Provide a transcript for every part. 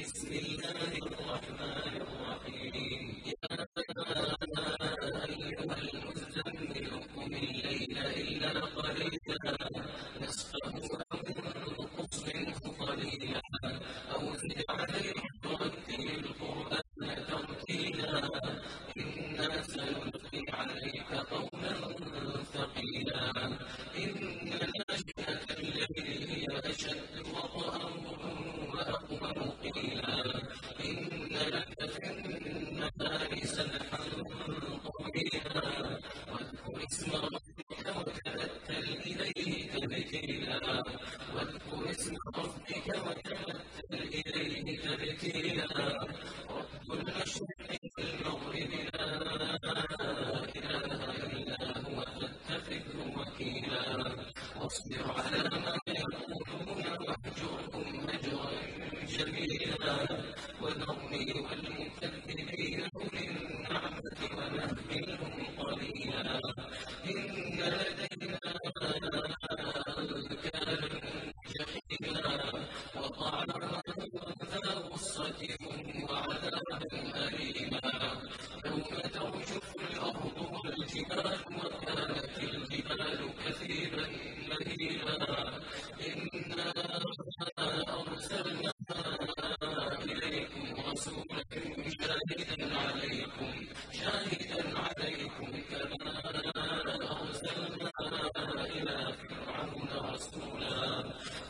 بسم الله الرحمن الرحيم يا أيها الليل إلا قليلا قليلا أو زد القرآن ترتيلا إنا سنلقي عليك قولا ثقيلا إن ناشئة الليل هي أشد وطأ واصبر على ما يقولون واهجرهم هجرا جميلا وذرني والمكذبين شاهدا عليكم شاهدا عليكم كما أرسلنا إلى فرعون رسولا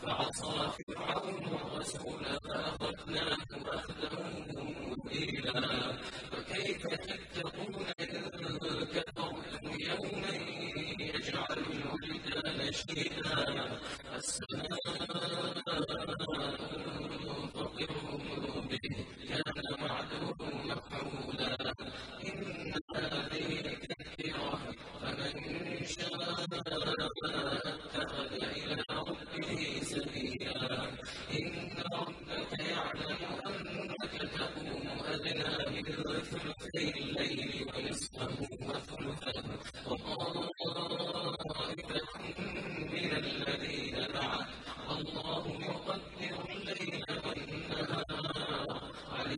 فعصى فرعون الرسول فأخذناه أخذا مبينا. فكيف تتقون إن كفرتم يوما يجعل الولدان شيئا